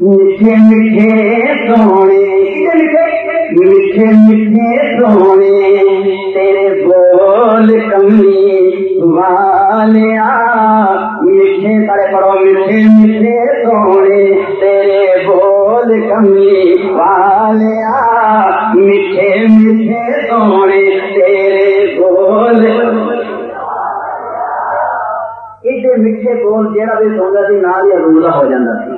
میٹھے میٹھے سونے میٹھے میٹھے سونے، تیرے بول کملی والیا، میٹھے سارے پڑھو، میٹھے میٹھے سونے، تیرے بول کملی والیا، میٹھے میٹھے سونے، تیرے بول ایڈے میٹھے بول جہاں بھی سوندہ سی، نال ہی روزہ ہو جاتا سی۔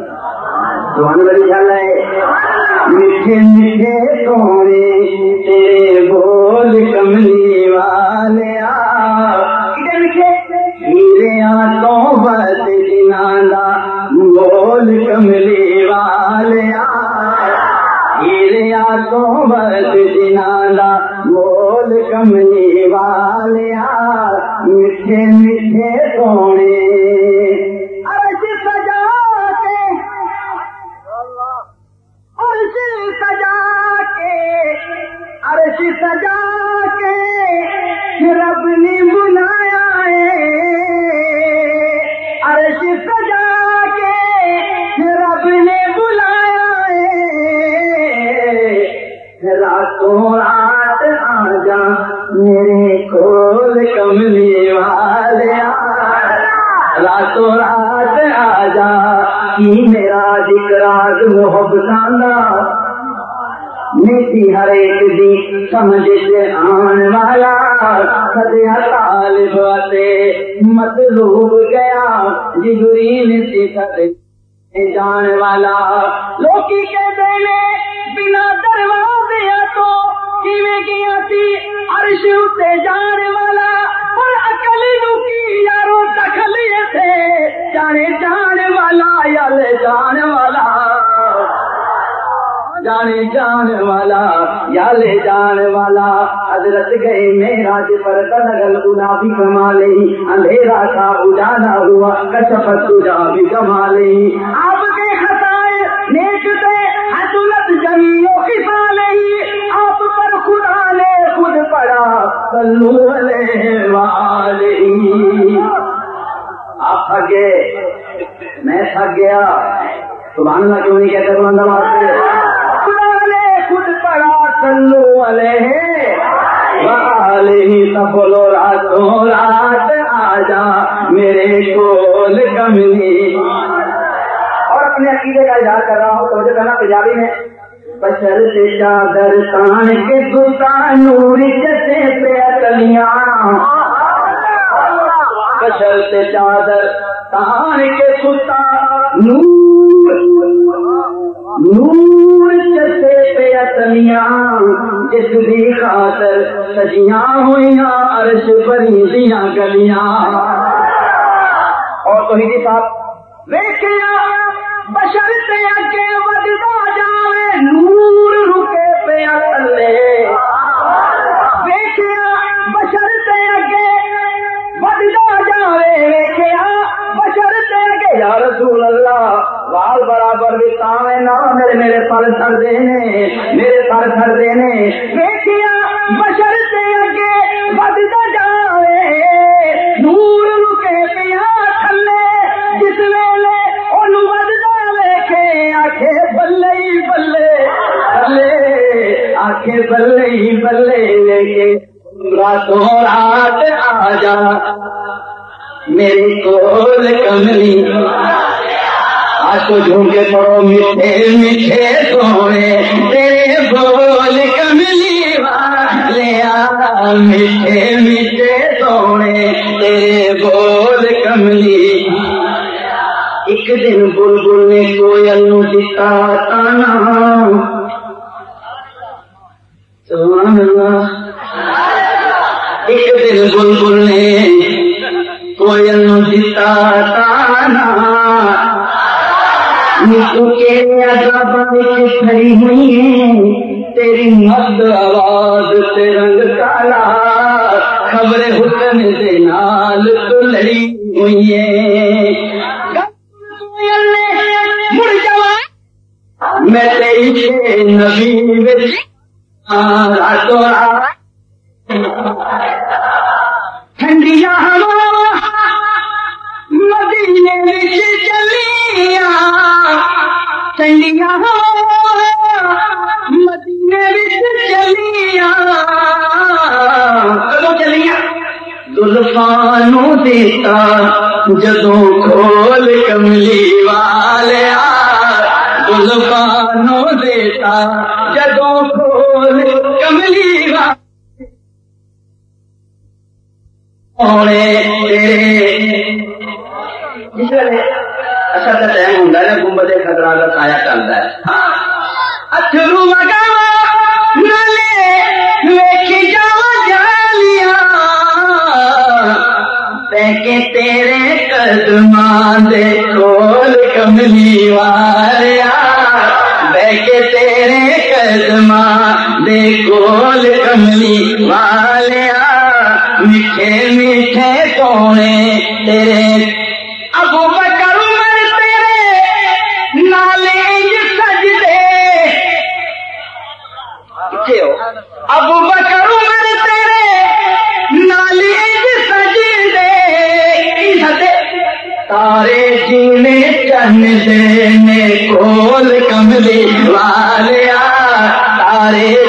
سبحان بڑی میٹھے میٹھے سونے تیرے بول کملی والے ہیریا تو بس جنانا بول کملی والے ہیریا تو بس جنانا بول کملی والے میٹھے میٹھے سونے عرش سجا کے رب نے بلایا ہے۔ عرش سجا کے رب نے بلایا ہے۔ راتوں رات آ جا میرے کول کملی والے۔ راتوں رات آ جا کی میرا دکراج محبتانا نیتی ہر ایک دی سمجھ سے آن والا سدیا طالب تے مطلوب گیا جبریل سی سد جان والا لوکی کے دینے بنا دروازے تو کیویں گیا سی عرش اتے جان والا پر اکل کی یارو دخل تھے جانے جان والا یل جان والا جانے جان والا، یا لے جان والا، حضرت گئے میرا پر تنگل ادا بھی کما لے اندھیرا تھا، اجالا ہوا کشفت اجا بھی کما لے آپ کے خطائے نیک سے حسولت جمیو کسا آپ پر خدا نے خود پڑا سلو علیہ آپ تھک گئے، میں تھک گیا۔ سبحان اللہ، کیوں نہیں کہتے بلند آواز سے پڑا علیہ۔ والہ سب بولو راتوں رات آ جا میرے کول کملی۔ اور اپنے عقیدے کا اظہار کر رہا ہوں تو مجھے کہنا پنجابی میں۔ بشر سے چادر تان کے سلطان نور جیسے پہ کلیاں۔ بشر سے چادر تان کے سلطان نور نور جیسے پہ اتلیاں جس دی خاطر سجیاں ہوئیاں، عرش بری دیاں گلیاں۔ اور تو ہی صاحب ویکھیا بشر تے اگے وددا جاوے، نور رکے پیا تھلے ویکھیا بشر تے اگے وددا جاوے ویکھیا بشر تے اگے، یا رسول اللہ۔ وال برابر بھی تاوے نہ میرے میرے پر سر دینے میرے پر سر دینے ویکھیا بشر تے اگے وددا جاوے۔ نور رکے پیا تھلے، جس ویلے اونوں وددا ویکھے۔ آکھے بلے بلے بلے، آکھے بلے بلے ویکھے۔ راتوں رات آ جا، میرے کول کملی۔ آسو جھونکے پڑو میٹھے میٹھے سونے، تیرے بول کملی والے میٹھے میٹھے سونے، تیرے بول کملی ایک دن بلبل نے کوئل نو دتا تانا سبحان اللہ۔ ایک دن بلبل تو کے کھڑی ہوئی ہے تیری مد آواز رنگ کالا خبر حسن دے نال تو لڑی ہوئی ہے میں تیری نبی راتوں رات مدینے چلیاں مدینے چلیاں کدو چلیاں دیتا جدو کھول کملی والیا دلفانو دیتا جدو کھول کملی والے۔ جس ویلے اصل کا ٹائم ہوں نا گنبد خطرہ کا سایہ چلتا ہے۔ ہاں۔ اترو مگا تیرے قدمان دے کول کملی واریا بیکے تیرے قدمان دے کول کملی والیا میٹھے میٹھے سونے تیرے میں کھول کملی والے تارے